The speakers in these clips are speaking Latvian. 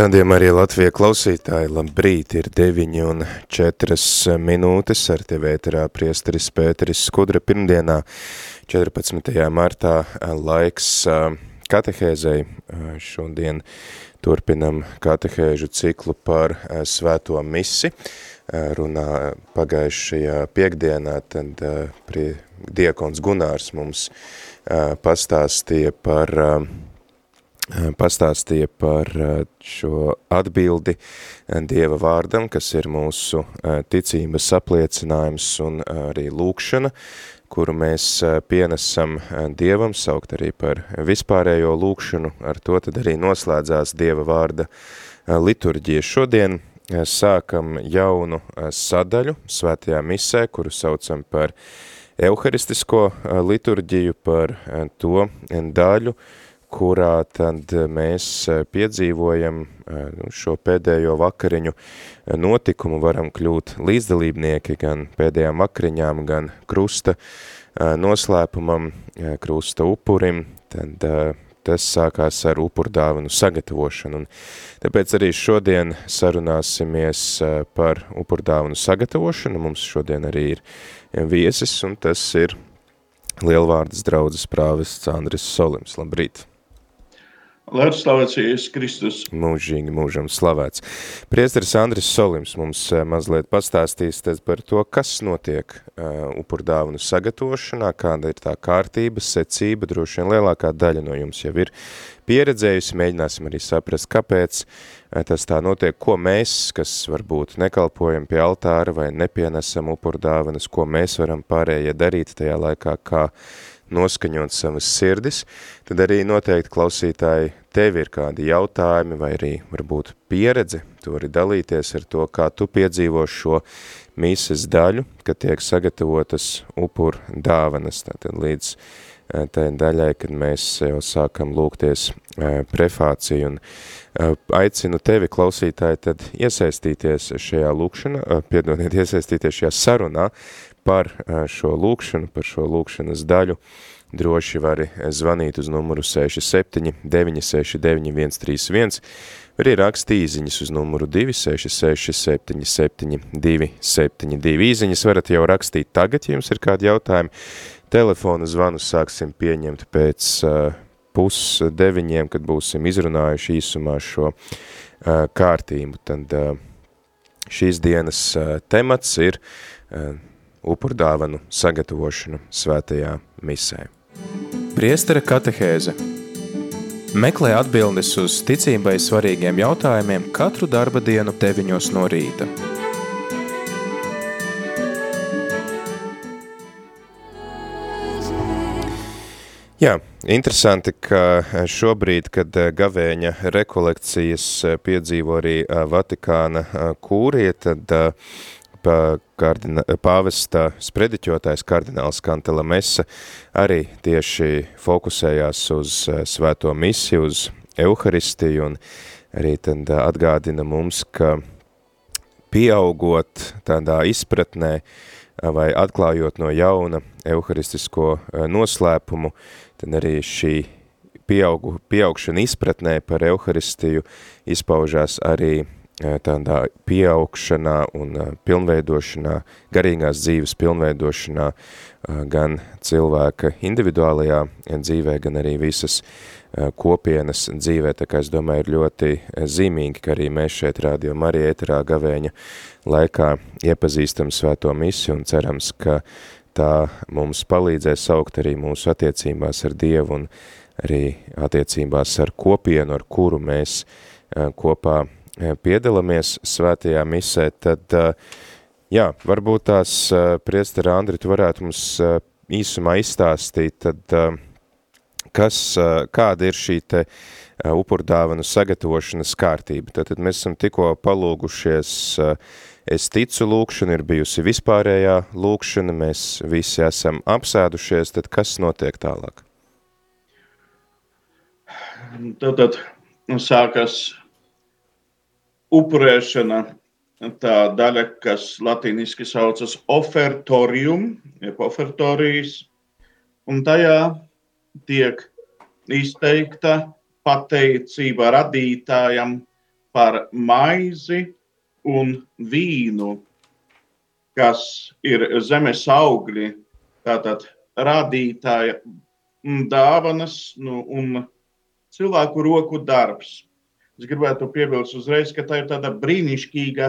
Radījumā arī Latvija klausītāji, labrīt, ir 9 un 4 minūtes ar tevi ēterā priesteris Pēteris Skudra pirmdienā 14. martā laiks katehēzei. Šodien turpinam katehēžu ciklu par svēto misi. Runā pagājušajā piekdienā, tad prie diekons Gunārs mums pastāstīja par pastāstīja par šo atbildi Dieva vārdam, kas ir mūsu ticības apliecinājums un arī lūkšana, kuru mēs pienesam Dievam, saukt arī par vispārējo lūkšanu, ar to tad arī noslēdzās Dieva vārda liturģija. Šodien sākam jaunu sadaļu svētajā misē, kuru saucam par euharistisko liturģiju, par to daļu, kurā tad mēs eh, piedzīvojam eh, nu, šo pēdējo vakariņu eh, notikumu, varam kļūt līdzdalībnieki gan pēdējām vakariņām, gan krusta noslēpumam, krusta upurim, tad tas sākās ar upurdāvanu sagatavošanu. Un tāpēc arī šodien sarunāsimies par upurdāvanu sagatavošanu. Mums šodien arī ir viesis, un tas ir Lielvārdas draudzes prāvests Andris Solims. Labrīt! Lai slavēts Jēzus Kristus. Mūžīgi mūžam slavēts. Priesteris Andris Solims mums eh, mazliet pastāstīs par to, kas notiek uh, upurdāvanu sagatavošanā, kāda ir tā kārtība, secība, droši vien lielākā daļa no jums jau ir pieredzējusi, mēģināsim arī saprast, kāpēc uh, tas tā notiek, ko mēs, kas varbūt nekalpojam pie altāra vai nepienesam upurdāvanas, ko mēs varam pārējie darīt tajā laikā, kā noskaņot savas sirdis, tad arī noteikti klausītāji tev ir kādi jautājumi vai arī varbūt pieredze, tu vari dalīties ar to, kā tu piedzīvo šo mīses daļu, kad tiek sagatavotas upur dāvanas, tātad līdz eh, tai daļai, kad mēs jau sākam lūgties eh, prefāciju un eh, aicinu tevi klausītāji tad iesaistīties šajā lūkšanā, piedodiet, iesaistīties šajā sarunā, par šo lūkšanu, par šo lūkšanas daļu, droši vari zvanīt uz numuru 67 969 131, var arī rakstīt īziņas uz numuru 266 77 272. Īziņas varat jau rakstīt tagad, ja jums ir kādi jautājumi. Telefonu zvanu sāksim pieņemt pēc uh, pus deviņiem, kad būsim izrunājuši īsumā šo uh, kārtību. Tad uh, šīs dienas uh, temats ir uh, upurdāvanu sagatavošanu svētajā misē. Priestera katehēze Meklē atbildes uz ticībai svarīgiem jautājumiem katru darba dienu deviņos no rīta. Jā, interesanti, ka šobrīd, kad gavēņa rekolekcijas piedzīvo arī Vatikāna kūrie, tad kardina, pāvesta sprediķotājs kardināls Kantela Mesa arī tieši fokusējās uz eh, svēto misiju, uz Euharistiju un arī tad eh, atgādina mums, ka pieaugot tādā izpratnē eh, vai atklājot no jauna euharistisko noslēpumu, tad arī šī pieaugu, pieaugšana izpratnē par Euharistiju izpaužās arī tādā pieaugšanā un pilnveidošanā, garīgās dzīves pilnveidošanā gan cilvēka individuālajā dzīvē, gan arī visas kopienas dzīvē, tā kā es domāju ir ļoti zīmīgi, ka arī mēs šeit rādio Marija ēterā gavēņa laikā iepazīstam svēto misiju un cerams, ka tā mums palīdzēs saukt arī mūsu attiecībās ar Dievu un arī attiecībās ar kopienu, ar kuru mēs kopā piedalāmies svētajā misē, tad, jā, varbūt tās priestara Andri, tu varētu mums īsumā izstāstīt, tad kas, kāda ir šī te upurdāvanu sagatavošanas kārtība. Tātad mēs esam tikko palūgušies, es ticu lūkšana, ir bijusi vispārējā lūkšana, mēs visi esam apsēdušies, tad kas notiek tālāk? Tātad sākas upurēšana, tā daļa, kas latīniski saucas ofertorium, jeb ofertorijas, un tajā tiek izteikta pateicība radītājam par maizi un vīnu, kas ir zemes augļi, tātad radītāja dāvanas nu, un cilvēku roku darbs. Es gribētu piebilst uzreiz, ka tā ir tāda brīnišķīga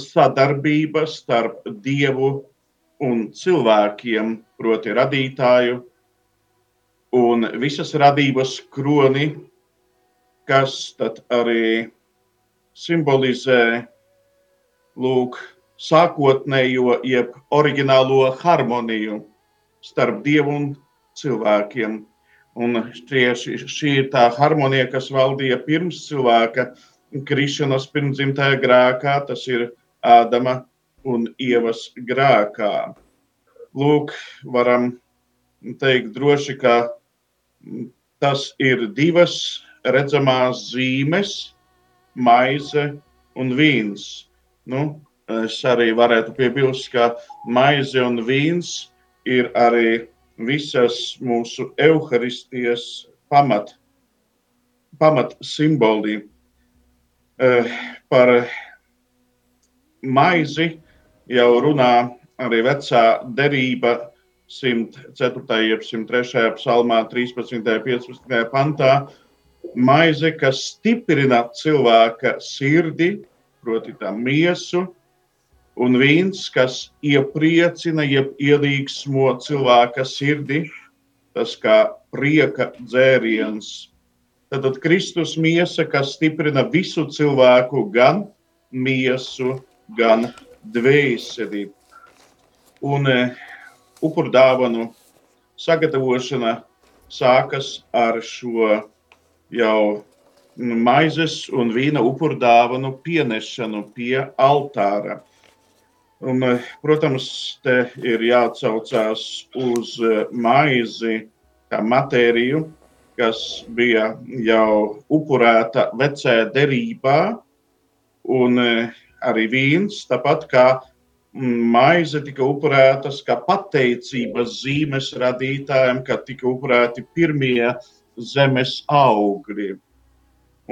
sadarbība starp Dievu un cilvēkiem, proti radītāju un visas radības kroni, kas arī simbolizē lūk, sākotnējo, jeb oriģinālo harmoniju starp dievu un cilvēkiem. Un tieši šī ir tā harmonija, kas valdīja pirms cilvēka krišanas, pirmdzimtajā grēkā, tas ir Ādama un Ievas grēkā. Lūk, varam teikt droši, ka Tas ir divas redzamās zīmes, maize un vīns. Nu, es arī varētu piebilst, ka maize un vīns ir arī visas mūsu evaharistijas pamat, pamat simboli. Eh, par maizi jau runā arī vecā derība 104. jeb 103. psalmā, 13. un 15. pantā, maize, kas stiprina cilvēka sirdi, proti, tā miesu, un vīns, kas iepriecina, jeb ielīgsmo cilvēka sirdi, tas kā prieka dzēriens. Tad Kristus miesa, kas stiprina visu cilvēku, gan miesu, gan dvēseli. Un upurdāvanu sagatavošana sākas ar šo jau maizes un vīna upurdāvanu pienešanu pie altāra. Un, protams, te ir jāatcaucās uz maizi kā matēriju, kas bija jau upurēta vecajā derībā, un arī vīns, tāpat kā maize tika upurētas kā pateicības zīmes radītājiem, kad tika upurēti pirmie zemes augļi.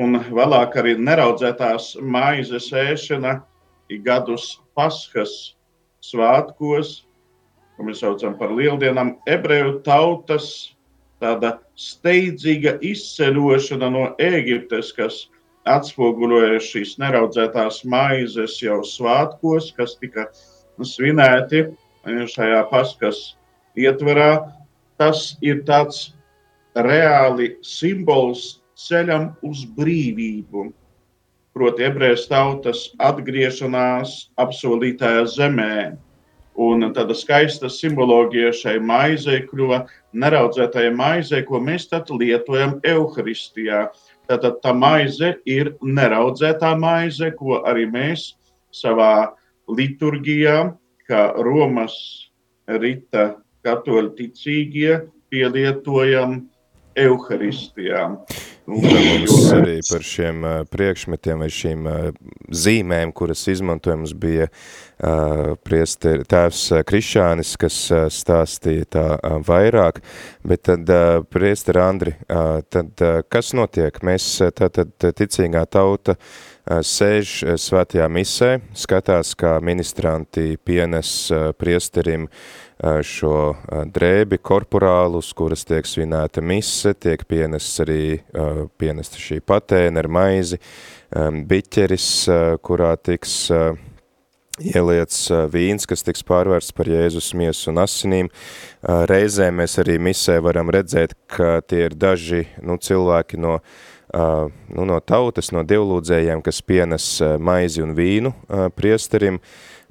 Un vēlāk arī neraudzētās maizes ēšana gadus Paskas svētkos, ko mēs saucam par lieldienām, ebreju tautas tāda steidzīga izceļošana no Ēģiptes, kas atspoguļoja šīs neraudzētās maizes jau svētkos, kas tika svinēti šajā paskas ietverā. Tas ir tāds reāli simbols ceļam uz brīvību. Proti, ebrejas tautas atgriešanās apsolītajā zemē. Un tāda skaista simboloģija šai maizei kļuva neraudzētajai maizei, ko mēs tad lietojam evaharistijā. Tātad tā maize ir neraudzētā maize, ko arī mēs savā liturģijā, kā Romas rita katoļu ticīgie pielietojam Euharistijām. Mums arī par šiem priekšmetiem vai šīm zīmēm, kuras izmantojams bija priester, tēvs Krišānis, kas stāstīja tā vairāk, bet tad priester Andri, tad kas notiek? Mēs tātad ticīgā tauta sēž svētajā misē, skatās, kā ministranti pienes priesterim šo drēbi korporālu, uz kuras tiek svinēta mise, tiek pienests arī pienesta šī patēna ar maizi, biķeris, kurā tiks ieliec vīns, kas tiks pārvērsts par Jēzus miesu un asinīm. Reizē mēs arī misē varam redzēt, ka tie ir daži nu, cilvēki no, nu, no tautas, no dievlūdzējiem, kas pienes maizi un vīnu priesterim,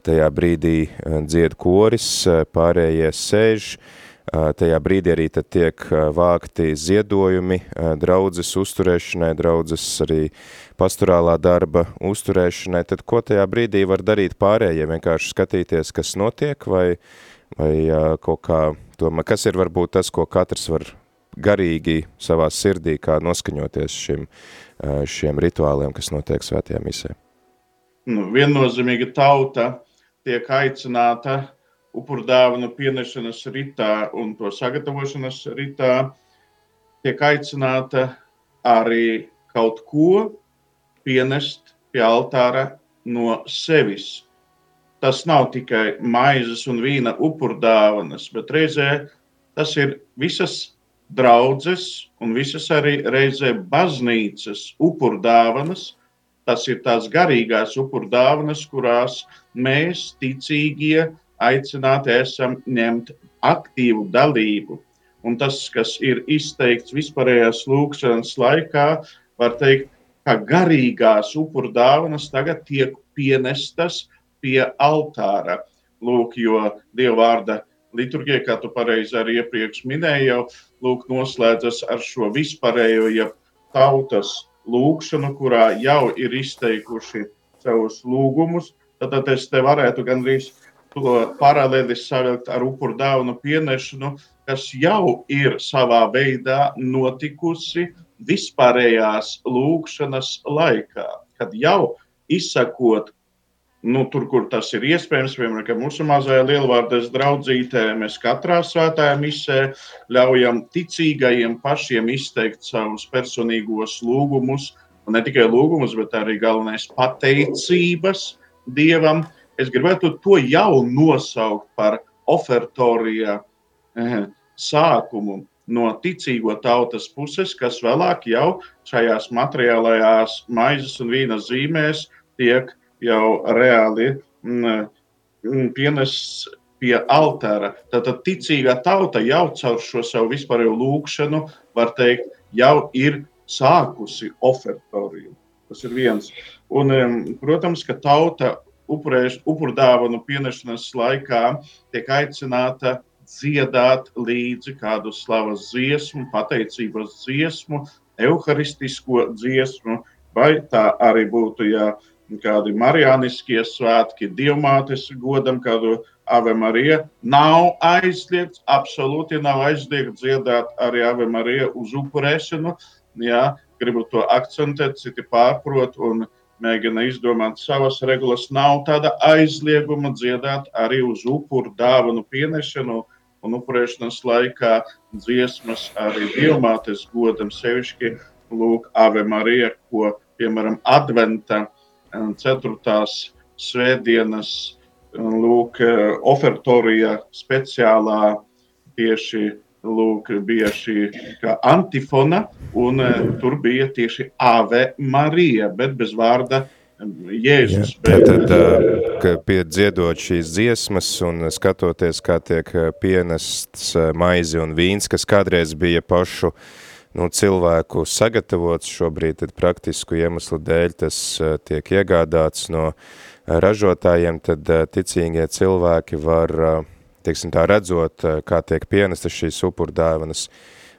tajā brīdī dzied koris, pārējie sēž, tajā brīdī arī tad tiek vākti ziedojumi draudzes uzturēšanai, draudzes arī pastorālā darba uzturēšanai, tad ko tajā brīdī var darīt pārējie, vienkārši skatīties, kas notiek, vai, vai kaut kā, tomēr, kas ir varbūt tas, ko katrs var garīgi savā sirdī, kā noskaņoties šim, šiem rituāliem, kas notiek svētajā misē? Nu, viennozīmīgi tauta tiek aicināta upurdāvanu pienešanas ritā un to sagatavošanas ritā, tiek aicināta arī kaut ko pienest pie altāra no sevis. Tas nav tikai maizes un vīna upurdāvanas, bet reizē tas ir visas draudzes un visas arī reizē baznīcas upurdāvanas. Tas ir tās garīgās upurdāvanas, kurās mēs, ticīgie, aicināti esam ņemt aktīvu dalību. Un tas, kas ir izteikts vispārējās lūkšanas laikā, var teikt, ka garīgās upuru dāvanas tagad tiek pienestas pie altāra. Lūk, jo Dieva vārda liturģija, kā tu pareizi arī iepriekš minēji, jau lūk, noslēdzas ar šo vispārējo ja tautas lūgšanu, kurā jau ir izteikuši savus lūgumus. Tad es te varētu gandrīz to paralēli savilkt ar upuru dāvanu pienešanu, kas jau ir savā veidā notikusi vispārējās lūkšanas laikā, kad jau izsakot, nu, tur, kur tas ir iespējams, piemēram, mūsu mazajā lielvārdas draudzītē, mēs katrā svētajā misē ļaujam ticīgajiem pašiem izteikt savus personīgos lūgumus, un ne tikai lūgumus, bet arī galvenais pateicības Dievam, es gribētu to jau nosaukt par ofertorija sākumu no ticīgo tautas puses, kas vēlāk jau šajās materiālajās maizes un vīna zīmēs tiek jau reāli mm pienests pie altāra. Tātad ticīgā tauta jau caur šo savu vispārējo lūkšanu, var teikt, jau ir sākusi ofertoriju. Tas ir viens. Un, protams, ka tauta upurdāvanu pienešanas laikā tiek aicināta dziedāt līdzi kādu slavas dziesmu, pateicības dziesmu, evaharistisko dziesmu, vai tā arī būtu, ja kādi marijāniskie svētki, dievmātes godam, kādu Ave Marija. Nav aizliegts, absolūti nav aizliegts dziedāt arī Ave Marija uz upurēšanu. Jā, gribu to akcentēt, citi pārprot un mēģina izdomāt savas regulas. Nav tāda aizlieguma dziedāt arī uz upuru dāvanu pienešanu un upurēšanas laikā dziesmas arī dievmātes godam sevišķi lūk Ave Marija, ko, piemēram, adventa ceturtās svētdienas lūk ofertorija speciālā tieši lūk, bija šī antifona, un uh, tur bija tieši Ave Marija, bet bez vārda Jēzus. Jā, tad, uh, piedziedot šīs dziesmas un skatoties, kā tiek pienests maizi un vīns, kas kādreiz bija pašu nu, cilvēku sagatavots, šobrīd tad praktisku iemeslu dēļ tas tiek iegādāts no ražotājiem, tad ticīgie cilvēki var uh, teiksim, tā redzot, eh, kā tiek pienestas šīs upurdāvanas,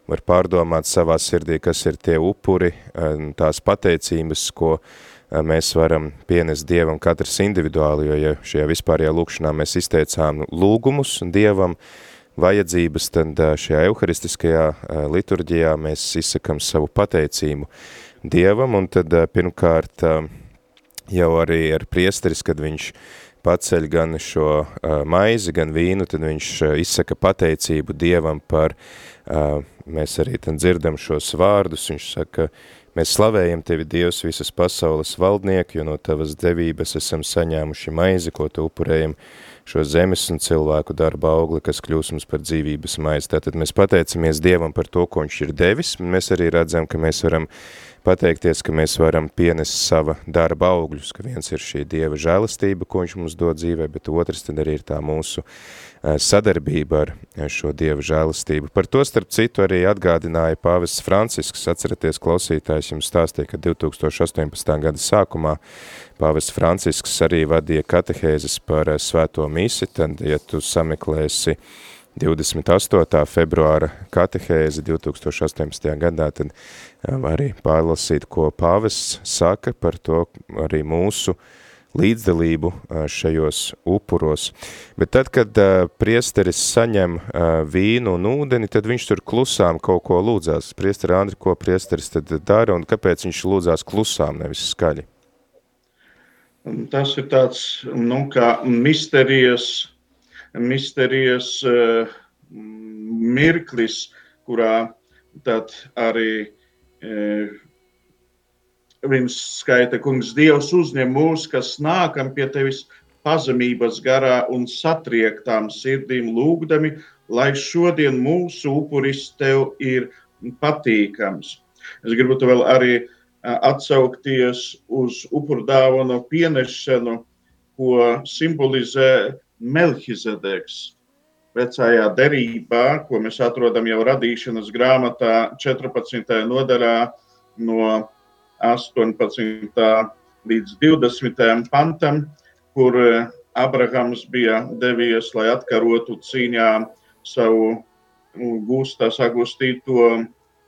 var pārdomāt savā sirdī, kas ir tie upuri, eh, tās pateicības, ko eh, mēs varam pienest Dievam katrs individuāli, jo ja šajā vispārajā lūkšanā mēs izteicām lūgumus Dievam, vajadzības, tad šajā euharistiskajā liturģijā mēs izsakam savu pateicību Dievam, un tad pirmkārt jau arī ar priesteris, kad viņš uh, paceļ gan šo uh, maizi, gan vīnu, tad viņš uh, izsaka pateicību Dievam par, uh, mēs arī tam dzirdam šos vārdus, viņš saka, mēs slavējam Tevi Dievs visas pasaules valdnieku, jo no Tavas devības esam saņēmuši maizi, ko Tu upurējam šo zemes un cilvēku darba augli, kas kļūs mums par dzīvības maizi. Tātad mēs pateicamies Dievam par to, ko viņš ir devis, mēs arī redzam, ka mēs varam pateikties, ka mēs varam pienest sava darba augļus, ka viens ir šī Dieva žēlastība, ko viņš mums dod dzīvē, bet otrs tad arī ir tā mūsu eh, sadarbība ar eh, šo Dieva žēlastību. Par to starp citu arī atgādināja pāvests Francisks, atceraties klausītājs jums stāstīja, ka 2018. gada sākumā pāvests Francisks arī vadīja katehēzes par eh, svēto misi, tad, ja tu sameklēsi 28. februāra katehēzi 2018. gadā, tad arī pārlasīt, ko pāvests saka par to arī mūsu līdzdalību šajos upuros. Bet tad, kad priesteris saņem vīnu un ūdeni, tad viņš tur klusām kaut ko lūdzās. Priesteri Andri, ko priesteris tad dara un kāpēc viņš lūdzās klusām, nevis skaļi? Tas ir tāds, nu, misterijas, misterijas uh, mirklis, kurā arī uh, viņš skaita, kungs, Dievs uzņem mūs, kas nākam pie tevis pazemības garā un satriektām sirdīm lūgdami, lai šodien mūsu upuris tev ir patīkams. Es gribu te vēl arī uh, atsaukties uz upuru dāvanu pienešanu, ko simbolizē Melchizedeks. Vecajā derībā, ko mēs atrodam jau radīšanas grāmatā, 14. nodaļā, no 18. līdz 20. pantam, kur Abrahams bija devies, lai atkarotu cīņā savu gūstā sagustīto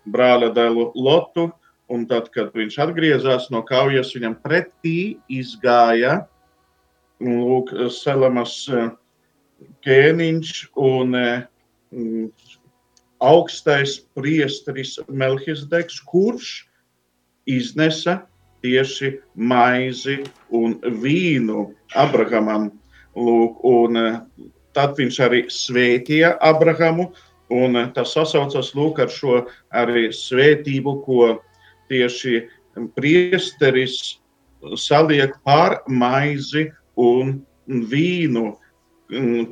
brāļa dēlu Lotu Un tad, kad viņš atgriezās no kaujas, viņam pretī izgāja lūk, Selamas eh, ķēniņš un mm, augstais priesteris Melchizedeks, kurš iznesa tieši maizi un vīnu Abrahamam. Lūk, un eh, tad viņš arī svētīja Abrahamu, un tas sasaucas lūk ar šo arī svētību, ko tieši priesteris saliek pār maizi un vīnu,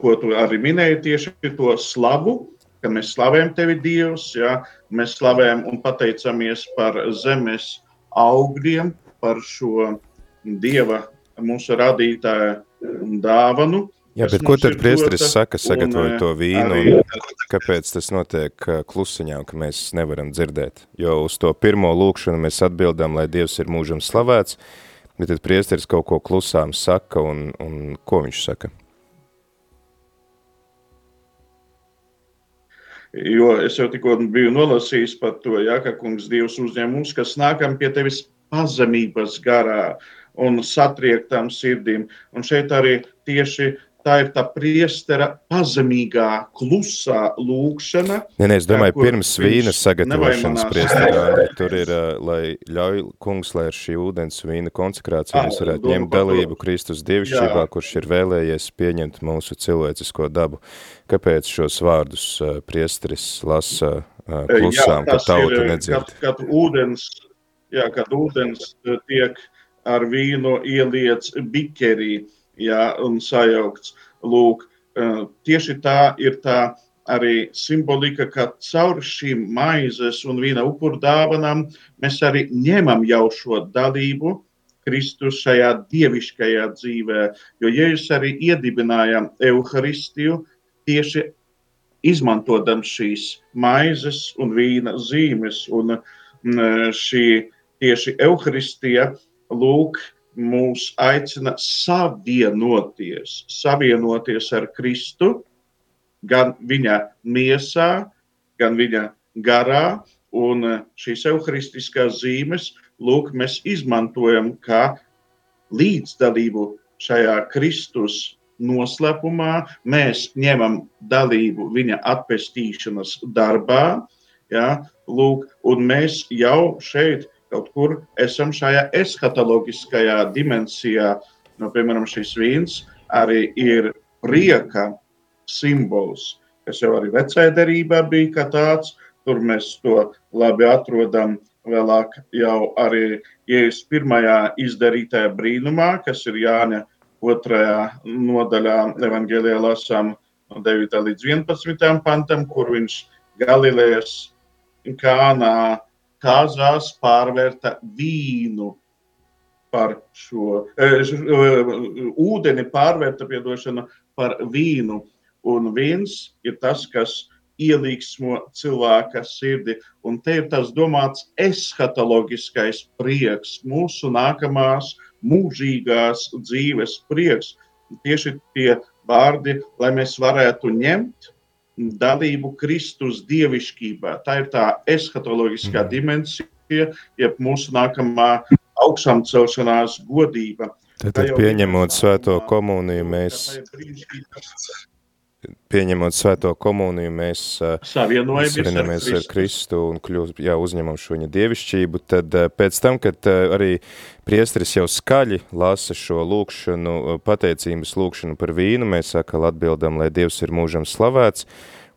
ko tu arī minēji, tieši to slavu, ka mēs slavējam tevi, Dievs, ja? mēs slavējam un pateicamies par zemes augļiem, par šo Dieva mūsu radītāja dāvanu, Jā, bet ko tad priesteris saka, sagatavot to vīnu, un kāpēc tas notiek klusiņā, ka mēs nevaram dzirdēt? Jo uz to pirmo lūkšanu mēs atbildam, lai Dievs ir mūžam slavēts, bet tad priesteris kaut ko klusām saka, un, un ko viņš saka? Jo es jau tikko biju nolasījis par to, ja, ka kungs Dievs uzņem mums, kas nākam pie tevis pazemības garā un satriektām sirdīm. Un šeit arī tieši tā ir tā priestera pazemīgā, klusā lūkšana. Nē, nē, es domāju, pirms vīna sagatavošanas priesterā, tur ir, lai ļauj kungs, lai ar šī ūdens vīna konsekrācija mēs varētu ņemt dalību Kristus dievišķībā, kurš ir vēlējies pieņemt mūsu cilvēcisko dabu. Kāpēc šos vārdus priesteris lasa klusām, jā, ka tauta nedzird? Kad, kad ūdens, jā, kad ūdens tiek ar vīnu ieliec bikerī, ja, un sajaukts. Lūk, tieši tā ir tā arī simbolika, ka caur šīm maizes un vīna upuru dāvanām mēs arī ņemam jau šo dalību Kristus šajā dievišķajā dzīvē, jo Jēzus arī iedibināja evaharistiju tieši izmantojot šīs maizes un vīna zīmes. Un šī tieši evaharistija lūk, mūs aicina savienoties, savienoties ar Kristu, gan viņa miesā, gan viņa garā. Un šīs evaharistiskās zīmes, lūk, mēs izmantojam kā līdzdalību šajā Kristus noslēpumā. Mēs ņemam dalību viņa atpestīšanas darbā, ja, lūk, un mēs jau šeit kaut kur esam šajā eskatoloģiskajā dimensijā. Nu, piemēram, šis vīns arī ir prieka simbols, kas jau arī vecajā derībā bija kā tāds. Tur mēs to labi atrodam vēlāk jau arī Jēzus pirmajā izdarītajā brīnumā, kas ir Jāņa otrajā nodaļā evangelijā lasām no 9. līdz 11. pantam, kur viņš Galilejas kānā kāzās pārvērta vīnu par šo, uh, ūdeni pārvērta, piedošana, par vīnu. Un vīns ir tas, kas ielīgsmo cilvēka sirdi. Un te ir tas domāts eskatoloģiskais prieks, mūsu nākamās mūžīgās dzīves prieks. Tieši tie vārdi, lai mēs varētu ņemt dalību Kristus dievišķībā. Tā ir tā eskatoloģiskā mm. dimensija, jeb mūsu nākamā augšām celšanās godība. Tad, tad pieņemot svēto komuniju, mēs pieņemot svēto komuniju, mēs savienojamies ar, ar Kristu un kļūst, jā, uzņemam šo viņa dievišķību, tad pēc tam, kad arī priesteris jau skaļi lasa šo lūkšanu, pateicības lūkšanu par vīnu, mēs atkal atbildam, lai Dievs ir mūžam slavēts,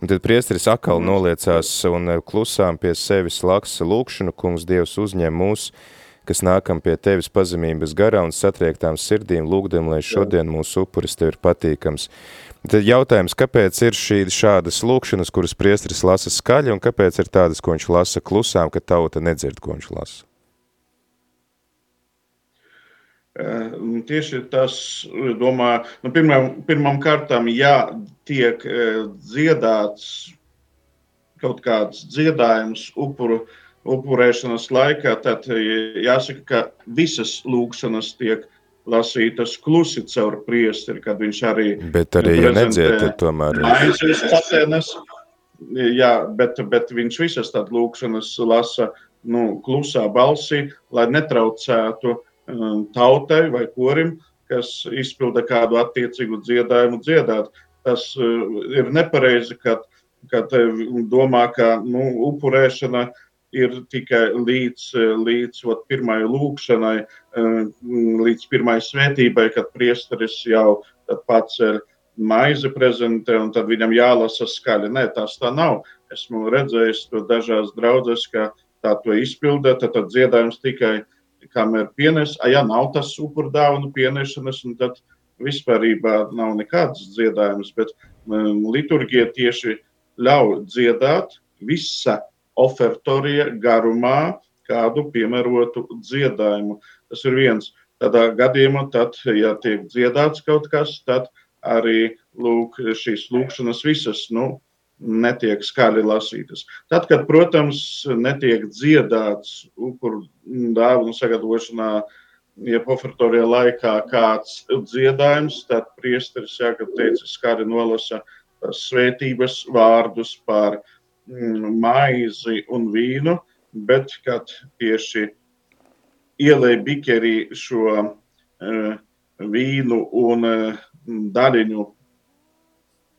un tad priesteris atkal mm. noliecās un klusām pie sevis laksa lūkšanu, kungs Dievs uzņem mūs, kas nākam pie tevis pazemības garā un satriektām sirdīm lūgdam, lai šodien mūsu upuris tev ir patīkams. Tad jautājums, kāpēc ir šī šādas lūkšanas, kuras priestris lasa skaļi, un kāpēc ir tādas, ko viņš lasa klusām, ka tauta nedzird, ko viņš lasa? Eh, tieši tas, domāju, nu, pirmām, pirmām kārtām, ja tiek eh, dziedāts kaut kāds dziedājums upuru, upurēšanas laikā, tad eh, jāsaka, ka visas lūkšanas tiek lasītas klusi caur priesteri, kad viņš arī Bet arī, ja nedziet, tad tomēr... Maizes patēnes, jā, bet, bet viņš visas tad lūkšanas lasa nu, klusā balsī, lai netraucētu um, tautai vai korim, kas izpilda kādu attiecīgu dziedājumu dziedāt. Tas uh, ir nepareizi, kad, kad domā, ka nu, upurēšana uh, ir tikai līdz, līdz ot, pirmai lūkšanai, eh, līdz pirmai svētībai, kad priesteris jau paceļ maizi prezentē, un tad viņam jālasa skaļi. Nē, tas tā nav. Esmu redzējis to dažās draudzes, ka tā to izpilda, tad, tad dziedājums tikai kamēr pienes, a ja nav tas upurdāvanu pienešanas, un tad vispārībā nav nekāds dziedājums, bet um, liturgija tieši ļauj dziedāt visa ofertorija garumā kādu piemērotu dziedājumu. Tas ir viens. Tādā gadījumā, tad, ja tiek dziedāts kaut kas, tad arī lūk, šīs lūkšanas visas nu, netiek skaļi lasītas. Tad, kad, protams, netiek dziedāts upuru dāvanu sagatavošanā, ja ofertorijā laikā kāds dziedājums, tad priesteris, jā, kad teica, skaļi nolasa svētības vārdus par Mm, maizi un vīnu, bet kad tieši ielēja bikerī šo uh, vīnu un uh, daļiņu,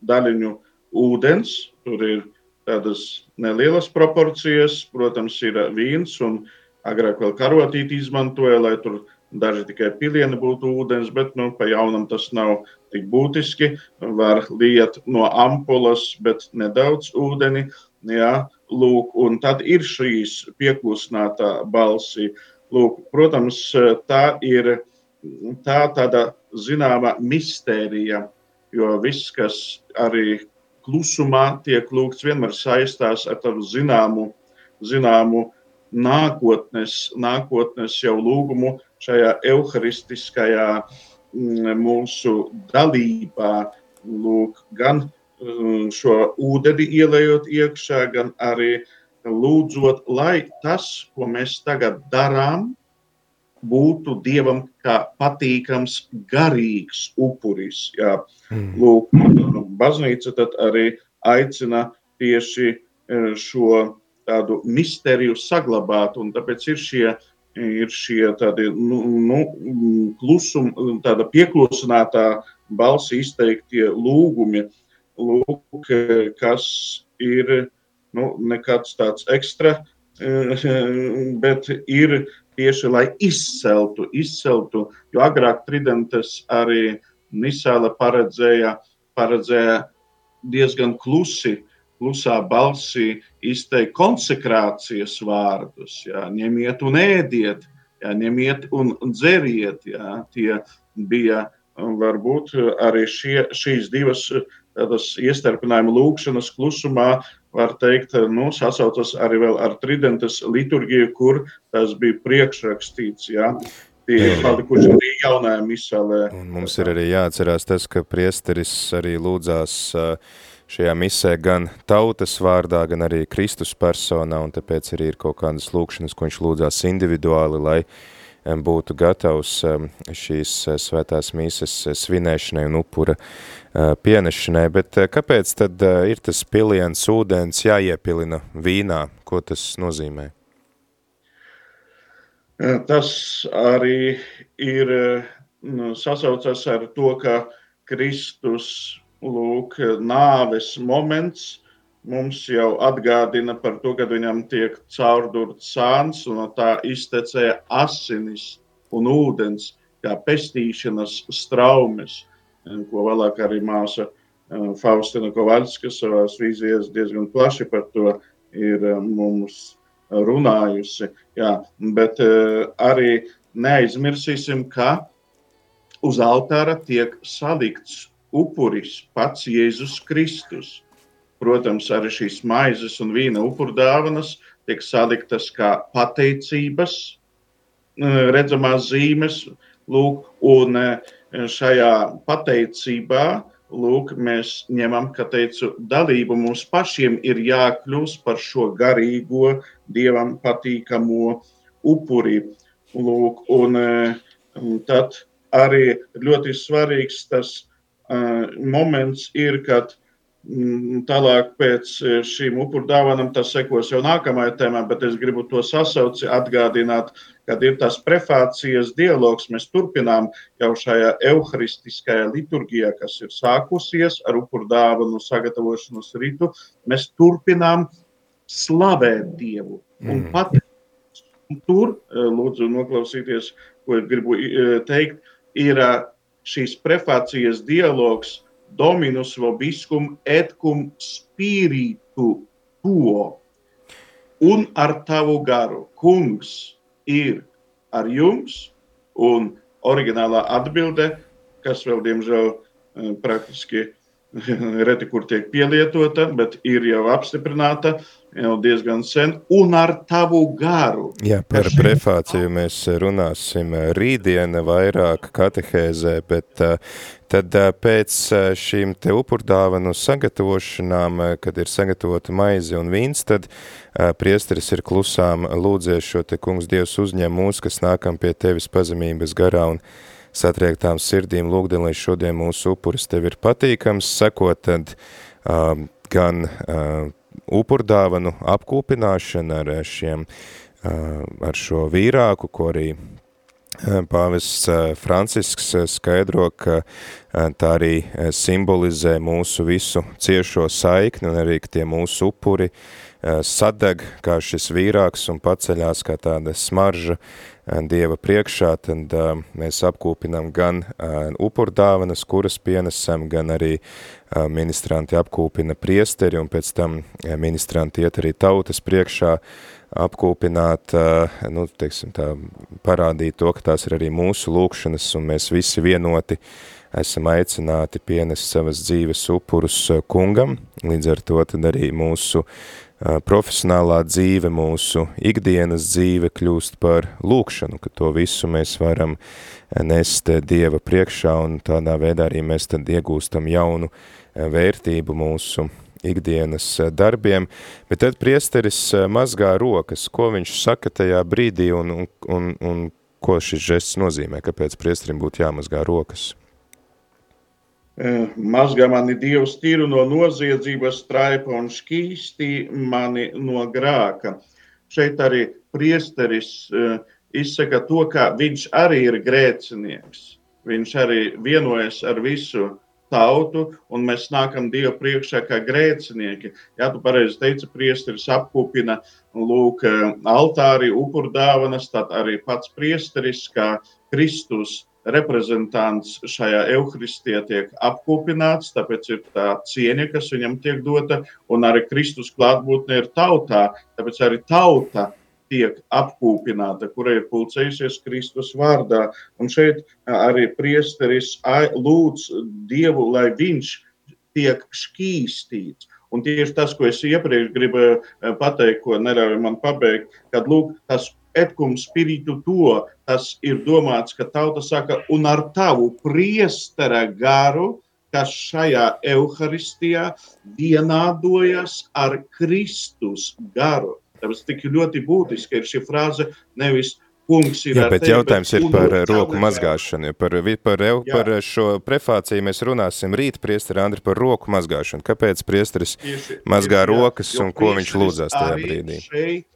daļiņu ūdens, tur ir tādas nelielas proporcijas, protams, ir vīns un agrāk vēl karotīti izmantoja, lai tur Daži tikai pilieni būtu ūdens, bet nu, pa jaunam tas nav tik būtiski. Var liet no ampulas, bet nedaudz ūdeni. Ja, lūk, un tad ir šīs pieklusinātā balsī. Lūk, protams, tā ir tā tāda zināma mistērija, jo viss, kas arī klusumā tiek lūgts, vienmēr saistās ar tādu zināmu, zināmu nākotnes, nākotnes jau lūgumu šajā evaharistiskajā mm, mūsu dalībā, lūk, gan šo ūdeni ielējot iekšā, gan arī lūdzot, lai tas, ko mēs tagad darām, būtu dievam kā patīkams, garīgs upuris. Jā. Mm. Lūk, baznīca tad arī aicina tieši eh, šo tādu misteriju saglabāt, un tāpēc ir šie ir šie tādi nu, nu, klusum, tāda pieklusinātā balsi izteiktie lūgumi, lūk, kas ir nu, nekāds tāds ekstra, bet ir tieši, lai izceltu, izceltu, jo agrāk tridentes arī Nisāla paredzēja, paredzēja diezgan klusi klusā balsī izteikt konsekrācijas vārdus. Jā, ņemiet un ēdiet, jā, ņemiet un dzeriet. Jā, tie bija varbūt arī šie, šīs divas tādas iestarpinājuma lūkšanas klusumā, var teikt, nu, sasaucas arī ar tridentes liturgiju, kur tas bija priekšrakstīts. Jā. Tie ir palikuši arī jaunajā misalē. Un mums ir arī jāatcerās tas, ka priesteris arī lūdzās uh, šajā misē gan tautas vārdā, gan arī Kristus personā, un tāpēc arī ir kaut kādas lūkšanas, ko viņš lūdzās individuāli, lai būtu gatavs šīs svētās mīsas svinēšanai un upura pienešanai, bet kāpēc tad ir tas piliens ūdens jāiepilina vīnā? Ko tas nozīmē? Tas arī ir sasaucas ar to, ka Kristus lūk, nāves moments mums jau atgādina par to, kad viņam tiek caurdurts sāns un no tā iztecēja asinis un ūdens, kā pestīšanas straumes, ko vēlāk arī māsa eh, Faustina Kovaļska savās vīzijās diezgan plaši par to ir eh, mums runājusi. Jā, bet eh, arī neaizmirsīsim, ka uz altāra tiek salikts upuris pats Jēzus Kristus. Protams, arī šīs maizes un vīna upurdāvanas tiek saliktas kā pateicības eh, redzamās zīmes, lūk, un eh, šajā pateicībā lūk, mēs ņemam, ka teicu, dalību mums pašiem ir jākļūst par šo garīgo, dievam patīkamo upuri. Lūk, un, un tad arī ļoti svarīgs tas uh, moments ir, kad Mm, tālāk pēc e, šīm upuru dāvanām tas sekos jau nākamajā tēmā, bet es gribu to sasauci, atgādināt, kad ir tas prefācijas dialogs. Mēs turpinām jau šajā evharistiskajā liturgijā, kas ir sākusies ar upuru dāvanu sagatavošanos rītu. Mēs turpinām slavēt Dievu un mm. pat tur, e, lūdzu, noklausīties, ko gribu e, teikt, ir šīs prefācijas dialogs Dominus vobiscum et cum spiritu tuo un ar tavu garu. Kungs ir ar jums, un oriģinālā atbilde, kas vēl, diemžēl, eh, praktiski reti kur tiek pielietota, bet ir jau apstiprināta jau diezgan sen, un ar tavu garu. Jā, par prefāciju mēs runāsim rītdiena vairāk katehēzē, bet uh, tad uh, pēc uh, šīm te upurdāvanu sagatavošanām, kad ir sagatavota maize un vīns, tad priesteris ir klusām lūdzies šo te kungs Dievs uzņem mūs, kas nākam pie tevis pazemības garā un satriektām sirdīm lūgdien, lai šodien mūsu upuris tev ir patīkams, sekot tad um, gan uh, upurdāvanu apkūpināšana ar šiem, ar šo vīrāku, ko arī Pāvests uh, Francisks uh, skaidro, ka tā arī simbolizē mūsu visu ciešo saikni un arī, ka tie mūsu upuri sadeg kā šis vīrāks un paceļās kā tāda smarža Dieva priekšā, tad mēs apkūpinām gan upurdāvanas, kuras pienesam, gan arī ministranti apkūpina priesteri, un pēc tam ministranti iet arī tautas priekšā apkūpināt, uh, nu, teiksim tā, parādīt to, ka tās ir arī mūsu lūkšanas, un mēs visi vienoti esam aicināti pienest savas dzīves upurus kungam, līdz ar to tad arī mūsu uh, profesionālā dzīve, mūsu ikdienas dzīve kļūst par lūkšanu, ka to visu mēs varam nest Dieva priekšā un tādā veidā arī mēs tad iegūstam jaunu vērtību mūsu ikdienas darbiem, bet tad priesteris mazgā rokas, ko viņš saka tajā brīdī un, un, un, un ko šis žests nozīmē, kāpēc priesterim būtu jāmazgā rokas? Eh, mazgā mani Dievs tīru no noziedzības, straipa un šķīstī mani no grāka. Šeit arī priesteris eh, izsaka to, ka viņš arī ir grēcinieks. Viņš arī vienojas ar visu tautu, un mēs nākam Dievu priekšā kā grēcinieki. Jā, tu pareizi teici, priesteris apkopina lūk, eh, altāri, upurdāvanas, tad arī pats priesteris kā Kristus reprezentants šajā evaharistijā tiek apkopināts, tāpēc ir tā cieņa, kas viņam tiek dota, un arī Kristus klātbūtne ir tautā, tāpēc arī tauta tiek apkūpināta, kura ir pulcējusies Kristus vārdā. Un šeit arī priesteris lūdz Dievu, lai viņš tiek šķīstīts. Un tieši tas, ko es iepriekš gribēju pateikt, ko neļauj man pabeigt, kad lūk, tas et cum spiritu to, tas ir domāts, ka tauta saka, un ar tavu priestera garu, kas šajā evaharistijā vienādojas ar Kristus garu. Tāpēc tik ļoti būtiski ir šī frāze nevis kungs ir Jā, bet tevi, jautājums bet ir par roku mazgāšanu. Par, par, Jā. par šo prefāciju mēs runāsim rīt, priesteri Andri, par roku mazgāšanu. Kāpēc priesteris Tieši- mazgā tieši, jā, rokas jo un ko viņš lūdzās tajā brīdī? Šeit,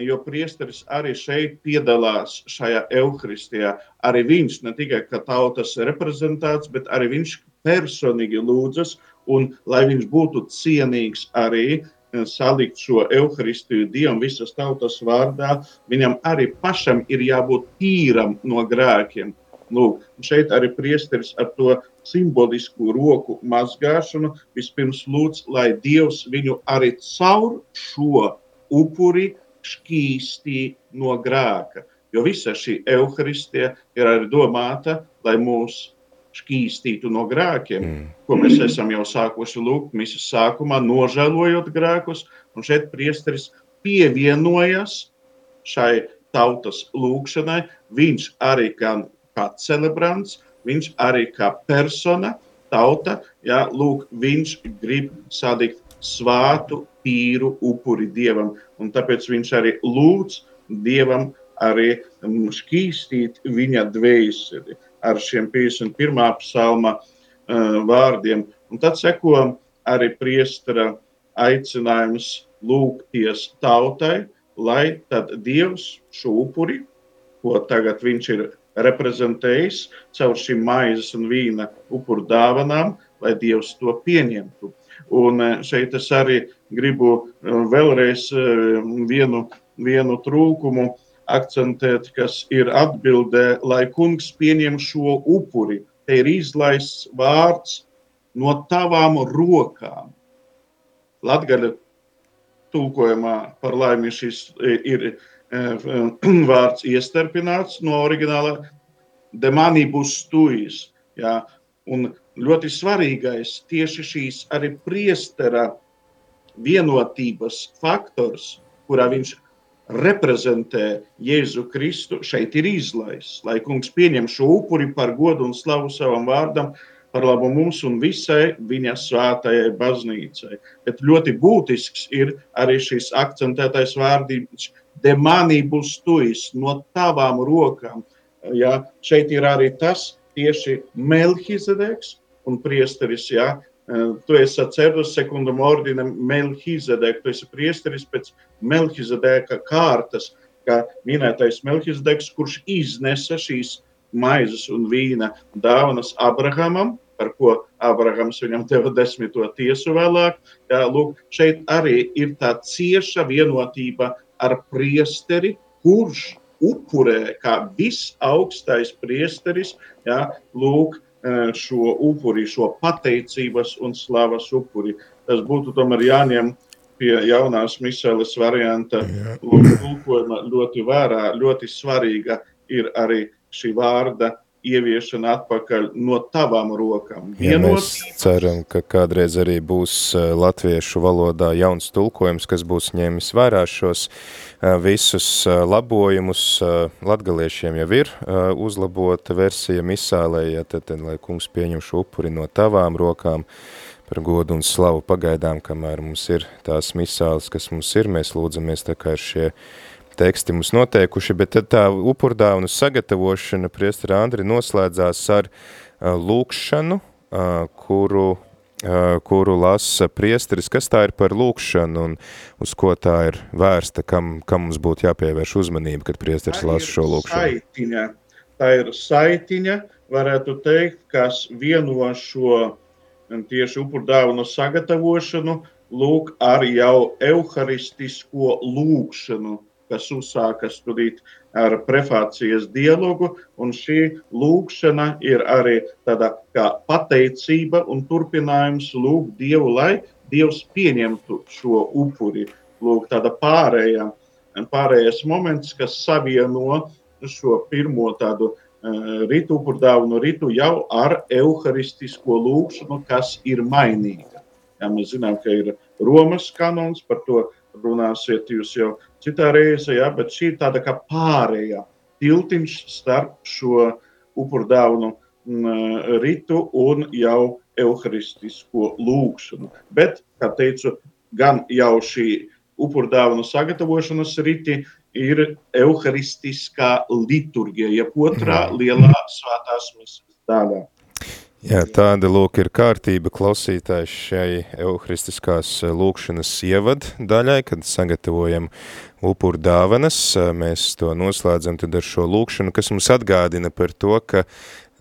jo priesteris arī šeit piedalās šajā evaharistijā. Arī viņš ne tikai kā tautas reprezentāts, bet arī viņš personīgi lūdzas, un lai viņš būtu cienīgs arī eh, salikt šo evaharistiju Dievam visas tautas vārdā, viņam arī pašam ir jābūt tīram no grēkiem. Lūk, šeit arī priesteris ar to simbolisku roku mazgāšanu vispirms lūdz, lai Dievs viņu arī caur šo upuri šķīstī no grēka. Jo visa šī evaharistija ir arī domāta, lai mūs šķīstītu no grēkiem, mm. ko mēs esam jau sākuši lūgt misijas sākumā, nožēlojot grēkus. Un šeit priesteris pievienojas šai tautas lūgšanai. Viņš arī gan kā celebrants, viņš arī kā persona, tauta, ja, lūk, viņš grib sadikt svātu, tīru upuri dievam. Un tāpēc viņš arī lūdz dievam arī mm, šķīstīt viņa dvēseli ar šiem 51. psalma uh, vārdiem. Un tad seko arī priestara aicinājums lūgties tautai, lai tad Dievs šo upuri, ko tagad viņš ir reprezentējis caur šīm maizes un vīna upuru dāvanām, lai Dievs to pieņemtu. Un eh, šeit es arī gribu eh, vēlreiz vienu, vienu trūkumu akcentēt, kas ir atbildē, lai kungs pieņem šo upuri. Te ir izlaists vārds no tavām rokām. Latgaļa tulkojumā par laimi šis ir vārds iestarpināts no oriģināla demanibus tuis. Jā, un ļoti svarīgais tieši šīs arī priestera vienotības faktors, kurā viņš reprezentē Jēzu Kristu, šeit ir izlaists, lai kungs pieņem šo upuri par godu un slavu savam vārdam, par labu mums un visai viņa svētajai baznīcai. Bet ļoti būtisks ir arī šis akcentētais vārdiņš demanibus tuis, no tavām rokām. Ja, šeit ir arī tas tieši Melhizedeks un priesteris, ja, tu esi atcerus sekundam ordinam Melhizedek, tu esi priesteris pēc Melhizedeka kārtas, kā minētais Melhizedeks, kurš iznesa šīs maizes un vīna dāvanas Abrahamam, par ko Abrahams viņam deva desmito tiesu vēlāk. Jā, lūk, šeit arī ir tā cieša vienotība ar priesteri, kurš upurē kā visaugstais priesteris, jā, lūk, šo upuri, šo pateicības un slavas upuri. Tas būtu tomēr jāņem pie jaunās misēles varianta, tulkojuma ļoti vērā, ļoti svarīga ir arī šī vārda ieviešana atpakaļ no tavām rokām. Ja mēs ceram, ka kādreiz arī būs latviešu valodā jauns tulkojums, kas būs ņēmis vērā šos visus labojumus. Latgaliešiem jau ir uzlabota versija misālē, ja tad, tad, lai kungs pieņem šo upuri no tavām rokām par godu un slavu pagaidām, kamēr mums ir tās misāles, kas mums ir, mēs lūdzamies tā kā ir šie teksti mums noteikuši, bet tad tā upurdāvnu sagatavošana priestara Andri noslēdzās ar lūkšanu, kuru, kuru lasa priesteris. Kas tā ir par lūkšanu un uz ko tā ir vērsta, kam, kam mums būtu jāpievērš uzmanība, kad priesteris lasa šo lūkšanu? Saitiņa. Tā ir saitiņa, varētu teikt, kas vieno šo tieši upurdāvnu sagatavošanu, lūk, ar jau euharistisko lūkšanu, kas uzsākas turīt ar prefācijas dialogu, un šī lūkšana ir arī tāda kā pateicība un turpinājums lūgt Dievu, lai Dievs pieņemtu šo upuri. Lūk, tāda pārējā, pārējais moments, kas savieno šo pirmo tādu uh, ritu, upurdāvnu ritu jau ar euharistisko lūkšanu, kas ir mainīga. Ja, mēs zinām, ka ir Romas kanons, par to runāsiet jūs jau citā reizē, ja, bet šī ir tāda kā pārējā tiltiņš starp šo upurdāvnu ritu un jau evharistisko lūkšanu. Bet, kā teicu, gan jau šī upurdāvanu sagatavošanas riti ir evharistiskā liturgija, jeb otrā mhm. lielā svētās misijas daļā. Jā, tāda lūk ir kārtība klausītājs šai euharistiskās lūkšanas ievad daļai, kad sagatavojam upuru dāvanas, mēs to noslēdzam tad ar šo lūkšanu, kas mums atgādina par to, ka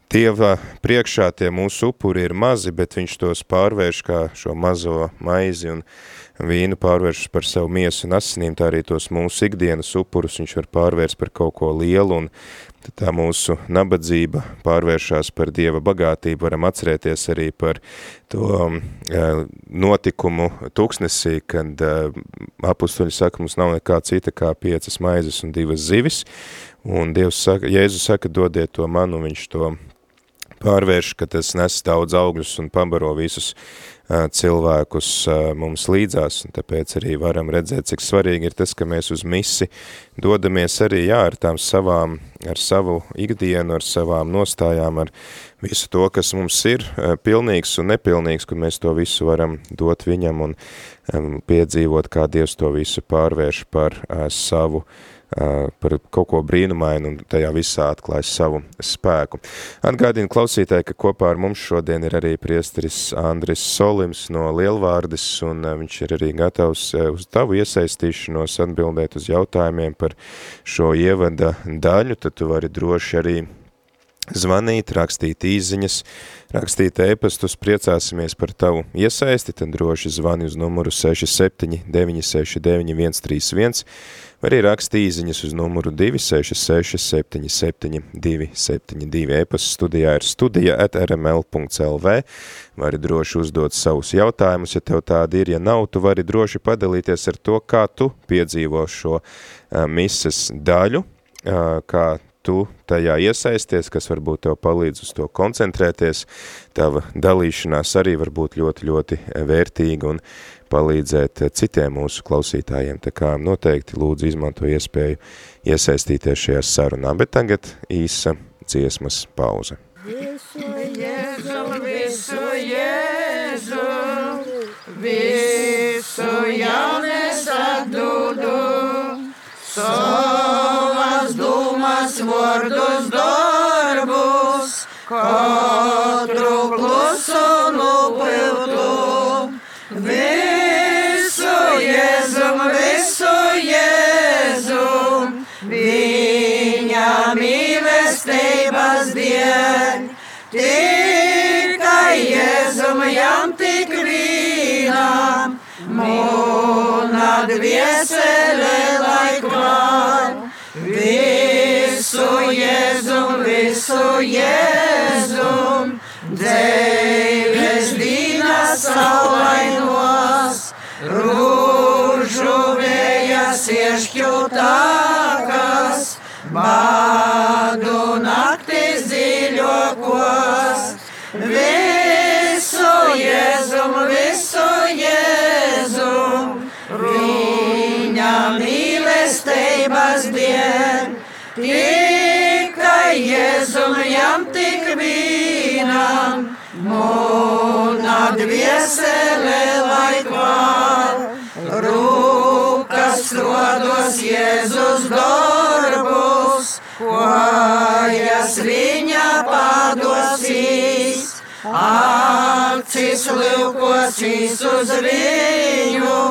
Dieva priekšā tie mūsu upuri ir mazi, bet viņš tos pārvērš kā šo mazo maizi un vīnu pārvēršas par savu miesu un asinīm, tā arī tos mūsu ikdienas upurus viņš var pārvērst par kaut ko lielu un tā mūsu nabadzība pārvēršās par Dieva bagātību, varam atcerēties arī par to um, notikumu tūkstnesī, kad uh, apustuļi saka, mums nav nekā cita kā piecas maizes un divas zivis, un Dievs saka, Jēzus saka, dodiet to man, un viņš to pārvērš, ka tas nes daudz augļus un pabaro visus cilvēkus mums līdzās, un tāpēc arī varam redzēt, cik svarīgi ir tas, ka mēs uz misi dodamies arī, jā, ar tām savām, ar savu ikdienu, ar savām nostājām, ar visu to, kas mums ir pilnīgs un nepilnīgs, kur mēs to visu varam dot viņam un piedzīvot, kā Dievs to visu pārvērš par savu par kaut ko brīnumainu un tajā visā atklājas savu spēku. Atgādinu klausītāji, ka kopā ar mums šodien ir arī priesteris Andris Solims no Lielvārdes, un viņš ir arī gatavs uz tavu iesaistīšanos atbildēt uz jautājumiem par šo ievada daļu, tad tu vari droši arī zvanīt, rakstīt īziņas, rakstīt ēpastus, priecāsimies par tavu iesaisti, tad droši zvani uz numuru 67 969 131, vai arī raksti īziņas uz numuru 266 77 272. Ēpas studijā ir studija at rml.lv, vari droši uzdot savus jautājumus, ja tev tādi ir, ja nav, tu vari droši padalīties ar to, kā tu piedzīvo šo uh, mises daļu, uh, kā tu tajā iesaisties, kas varbūt tev palīdz uz to koncentrēties, tava dalīšanās arī var būt ļoti, ļoti vērtīga un palīdzēt citiem mūsu klausītājiem, tā kā noteikti lūdzu izmanto iespēju iesaistīties šajā sarunā, bet tagad īsa dziesmas pauze. Visu Jēzu, visu Jēzu, visu jaunes atdudu, savas dūmas vārdus darbus, katru klusu nupiltu, visu Jēzu, viņa mīlestības dien. Tikai Jēzum jām tik vienam, mūna dviesele laikmā. Jēzum, visu Jēzum, dzēves dīnas saulainos, rūžu vējas iešķūtākas, bādu naktis dziļokos. Visu Jēzum, visu Jēzum, viņa mīlestības dien, tikai Jēzum jam tik vienam, mūna dviesele laikvā, rūkas rodos Jēzus darbus, kojas viņa padosīs, acis lūkosīs uz viņu,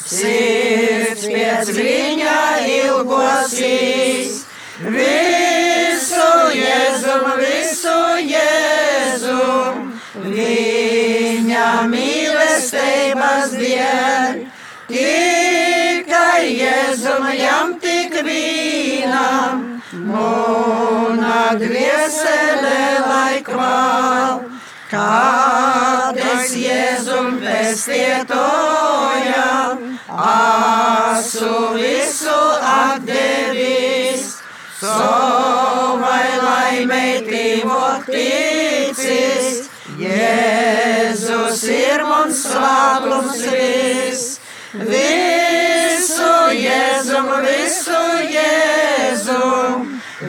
sirds pēc viņa ilgosīs. Visu Jēzum, visu Jēzum, viņa mīlestības dien, tikai Jēzum jam tik vienam, mūna dviesele laikval, kādas Jēzum pestietojam, asu visu atdevis, savai laimei tīvok ticis, Jēzus ir mums svētums viss. Visu Jēzum, visu Jēzum,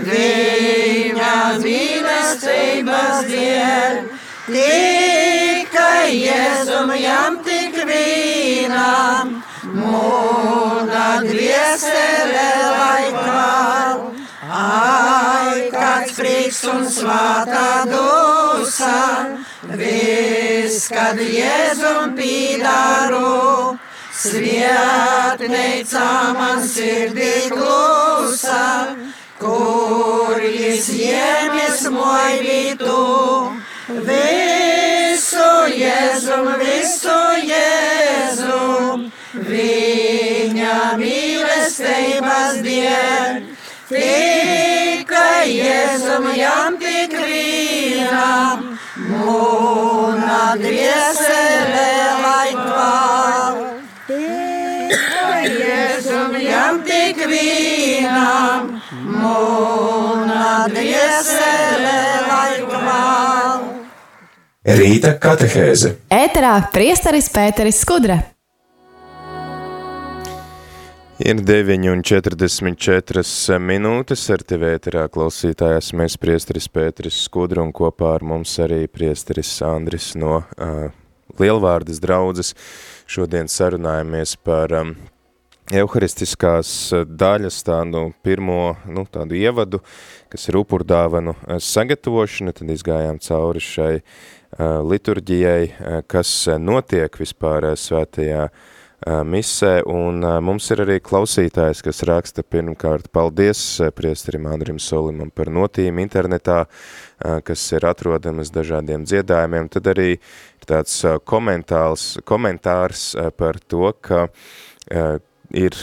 viņa mīlestības dien. Tikai Jēzum jām tik vienam mūsu. dviesele lai un svātā dūsa, viss, kad Jēzum pīdāru, svietneica man sirdī klusa, kur jis jēmis moj vitu. Visu Jēzum, visu Jēzum, viņa mīlestības dien. Jēzum jām tik vienam, mūna dviesele lai kval. Tikai Jēzum jām tik vienam, mūna dviesele lai kval. Rīta katehēze. Ēterā priesteris Pēteris Skudra. Ir 9,44 minūtes ar tevi ēterā klausītājās. Mēs priesteris Pēteris Skudru un kopā ar mums arī priesteris Andris no uh, Lielvārdas draudzes. Šodien sarunājamies par um, euharistiskās daļas tādu pirmo, nu, tādu ievadu, kas ir upurdāvanu sagatavošana, tad izgājām cauri šai uh, liturģijai, uh, kas notiek vispār uh, svētajā uh, misē, un mums ir arī klausītājs, kas raksta pirmkārt paldies priesterim Andrim Solimam par notīm internetā, kas ir atrodamas dažādiem dziedājumiem, tad arī ir tāds komentārs, komentārs par to, ka ir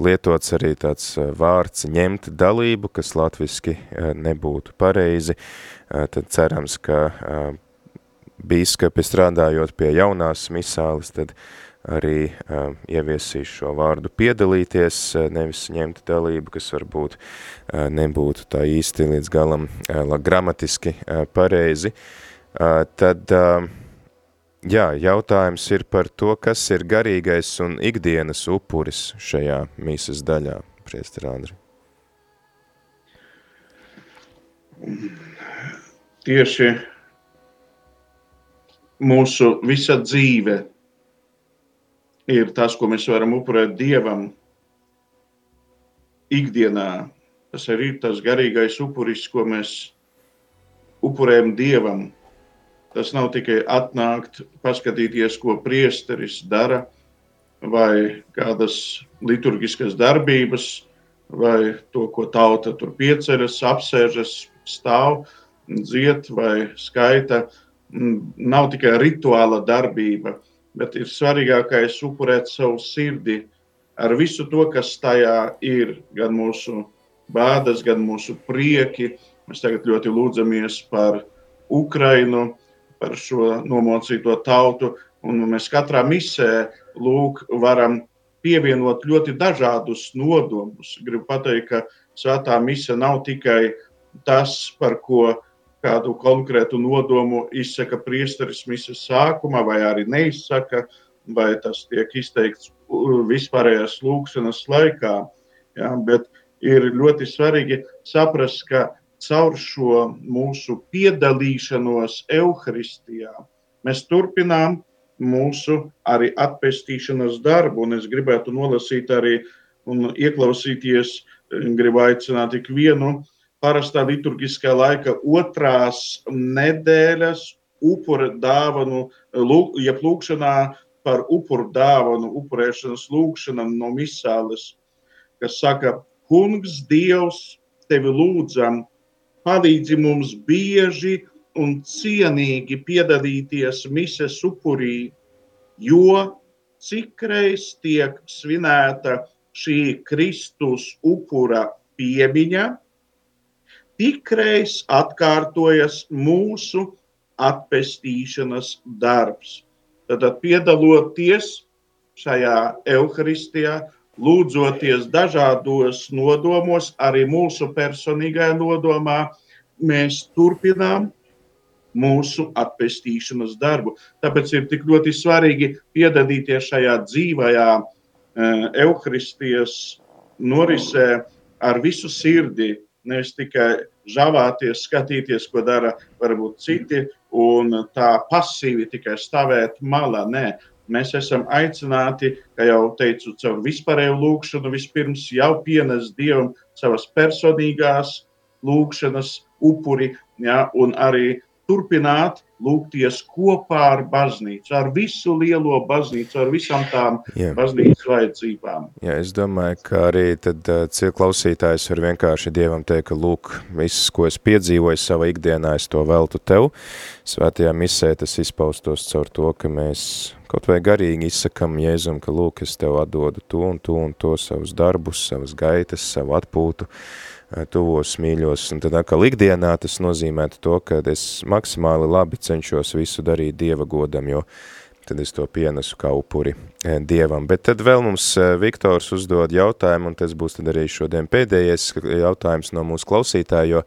lietots arī tāds vārds ņemt dalību, kas latviski nebūtu pareizi, tad cerams, ka bīskapi strādājot pie jaunās misāles, tad arī uh, ieviesīs šo vārdu piedalīties, uh, nevis ņemt dalību, kas varbūt uh, nebūtu tā īsti līdz galam uh, gramatiski uh, pareizi. Uh, tad, uh, jā, jautājums ir par to, kas ir garīgais un ikdienas upuris šajā mīsas daļā, priester Andri. Tieši mūsu visa dzīve ir tas, ko mēs varam upurēt Dievam ikdienā. Tas arī ir tas garīgais upuris, ko mēs upurējam Dievam. Tas nav tikai atnākt, paskatīties, ko priesteris dara, vai kādas liturgiskas darbības, vai to, ko tauta tur pieceļas, apsēžas, stāv, dzied vai skaita. Nav tikai rituāla darbība, bet ir svarīgākais upurēt savu sirdi ar visu to, kas tajā ir. Gan mūsu bādas, gan mūsu prieki. Mēs tagad ļoti lūdzamies par Ukrainu, par šo nomocīto tautu. Un mēs katrā misē lūk, varam pievienot ļoti dažādus nodomus. Gribu pateikt, ka svētā mise nav tikai tas, par ko kādu konkrētu nodomu izsaka priesteris misijas sākumā, vai arī neizsaka, vai tas tiek izteikts vispārējās lūkšanas laikā. Ja, bet ir ļoti svarīgi saprast, ka caur šo mūsu piedalīšanos Euharistijā mēs turpinām mūsu arī atpestīšanas darbu. Un es gribētu nolasīt arī un ieklausīties, gribu aicināt ikvienu vienu parastā liturgiskā laika otrās nedēļas upura dāvanu, jeb lūkšanā par upuru dāvanu, upurēšanas lūkšana no misāles, kas saka, Kungs, Dievs, tevi lūdzam, palīdzi mums bieži un cienīgi piedalīties mises upurī, jo cikreiz tiek svinēta šī Kristus upura piemiņa, tikreiz atkārtojas mūsu atpestīšanas darbs. Tad piedaloties šajā evaharistijā, lūdzoties dažādos nodomos, arī mūsu personīgajā nodomā, mēs turpinām mūsu atpestīšanas darbu. Tāpēc ir tik ļoti svarīgi piedalīties šajā dzīvajā evaharistijas norisē ar visu sirdi, nevis tikai žāvāties, skatīties, ko dara varbūt citi, un tā pasīvi tikai stāvēt malā. Nē, mēs esam aicināti, kā jau teicu, caur vispārēju lūgšanu, vispirms jau pienest Dievam savas personīgās lūgšanas upuri, ja, un arī turpināt lūgties kopā ar baznīcu, ar visu lielo baznīcu, ar visām tām Jā. baznīcas vajadzībām. Jā, es domāju, ka arī tad uh, klausītājs var vienkārši Dievam teikt, ka lūk, viss, ko es piedzīvoju savā ikdienā, es to veltu tev. Svētajā misē tas izpaustos caur to, ka mēs kaut vai garīgi izsakam Jēzum, ka lūk, es tev atdodu to un to un to savus darbus, savas gaitas, savu atpūtu, Eh, tuvos mīļos, un tad atkal ikdienā tas nozīmētu to, ka es maksimāli labi cenšos visu darīt Dieva godam, jo tad es to pienesu kā upuri. eh, Dievam. Bet tad vēl mums eh, Viktors uzdod jautājumu, un tas būs tad arī šodien pēdējais jautājums no mūsu klausītāja, jo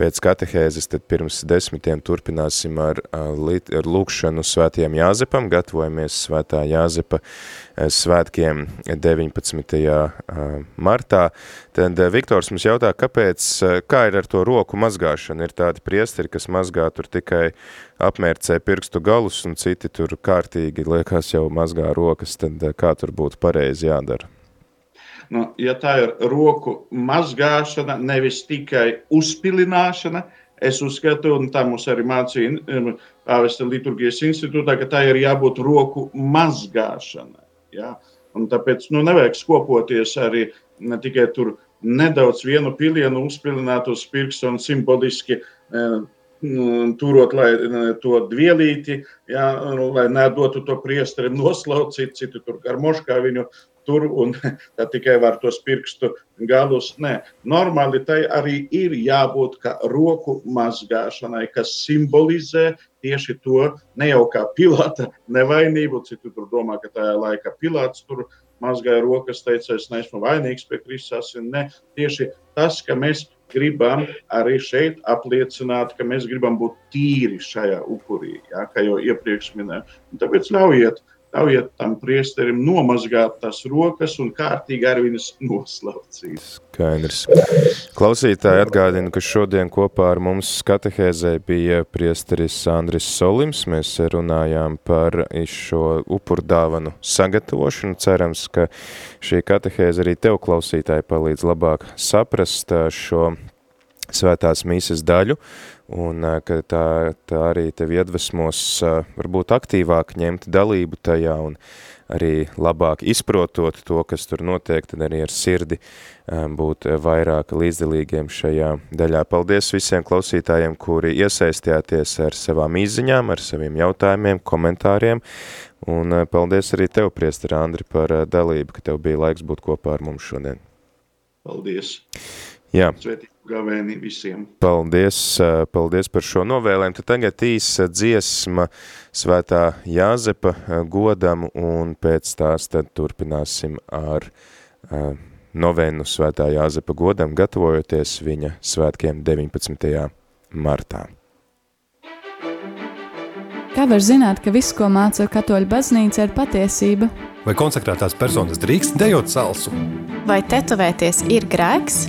pēc katehēzes tad pirms desmitiem turpināsim ar, ar lūkšanu svētiem Jāzepam, gatavojamies svētā Jāzepa svētkiem 19. martā. Tad Viktors mums jautā, kāpēc, kā ir ar to roku mazgāšanu? Ir tādi priesteri, kas mazgā tur tikai apmērcē pirkstu galus un citi tur kārtīgi liekas jau mazgā rokas, tad kā tur būtu pareizi jādara? Nu, ja tā ir roku mazgāšana, nevis tikai uzpilināšana, es uzskatu, un tā mums arī mācīja Pāvesta liturgijas institūtā, ka tā ir jābūt roku mazgāšanai. Ja? Un tāpēc nu, nevajag skopoties arī ne tikai tur nedaudz vienu pilienu uzpilināt uz pirkstu un simboliski e, turot lai, to dvielīti, ja, nu, lai nedotu to priesterim noslaucīt, citi tur ar moškā viņu tur un tā tikai var tos pirkstu galus. Nē, normāli tai arī ir jābūt kā roku mazgāšanai, kas simbolizē tieši to ne jau kā pilāta nevainību. Citi tur domā, ka tajā laikā pilāts tur mazgāja rokas, teica, es neesmu vainīgs pie Kristus. Ne, tieši tas, ka mēs gribam arī šeit apliecināt, ka mēs gribam būt tīri šajā upurī, ja, kā jau iepriekš minēju. Tāpēc ļaujiet Ļaujiet tam priesterim nomazgāt tās rokas un kārtīgi ar viņas noslaucīt. Skaidrs. Klausītāji atgādina, ka šodien kopā ar mums skatehēzē bija priesteris Andris Solims. Mēs runājām par šo upurdāvanu sagatavošanu. Cerams, ka šī katehēze arī tev klausītāji palīdz labāk saprast šo svētās mīsas daļu un ka tā, tā arī tevi iedvesmos varbūt aktīvāk ņemt dalību tajā un arī labāk izprotot to, kas tur notiek, tad arī ar sirdi būt vairāk līdzdalīgiem šajā daļā. Paldies visiem klausītājiem, kuri iesaistījāties ar savām izziņām, ar saviem jautājumiem, komentāriem, un paldies arī tev, priestara Andri, par dalību, ka tev bija laiks būt kopā ar mums šodien. Paldies! Jā. Svētīgi gavēni visiem. Paldies, paldies par šo novēlējumu. Tad tagad īsa dziesma svētā Jāzepa godam un pēc tās tad turpināsim ar novēnu svētā Jāzepa godam, gatavojoties viņa svētkiem 19. martā. Kā var zināt, ka viss, ko māca katoļu baznīca, ir patiesība? Vai konsekrētās personas drīkst dejot salsu? Vai tetovēties ir grēks?